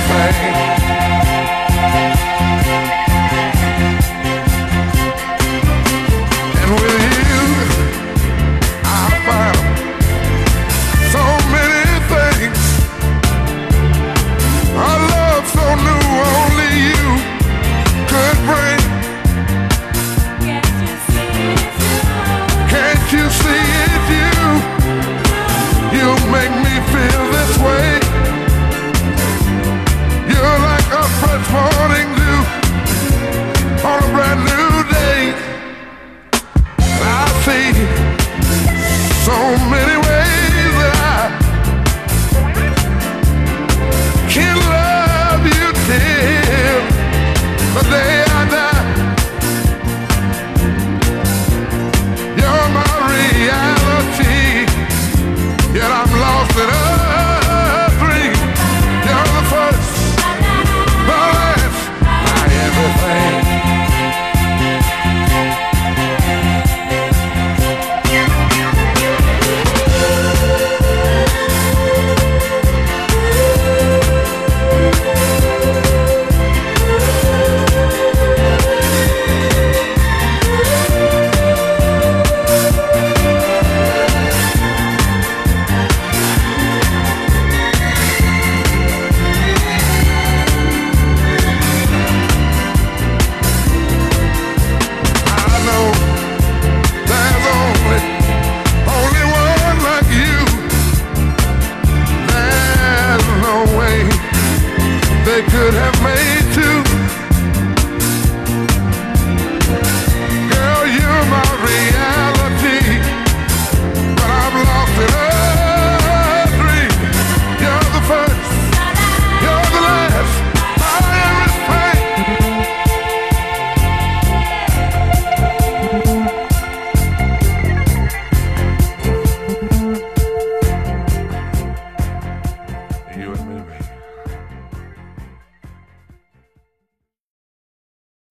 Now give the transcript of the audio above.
everything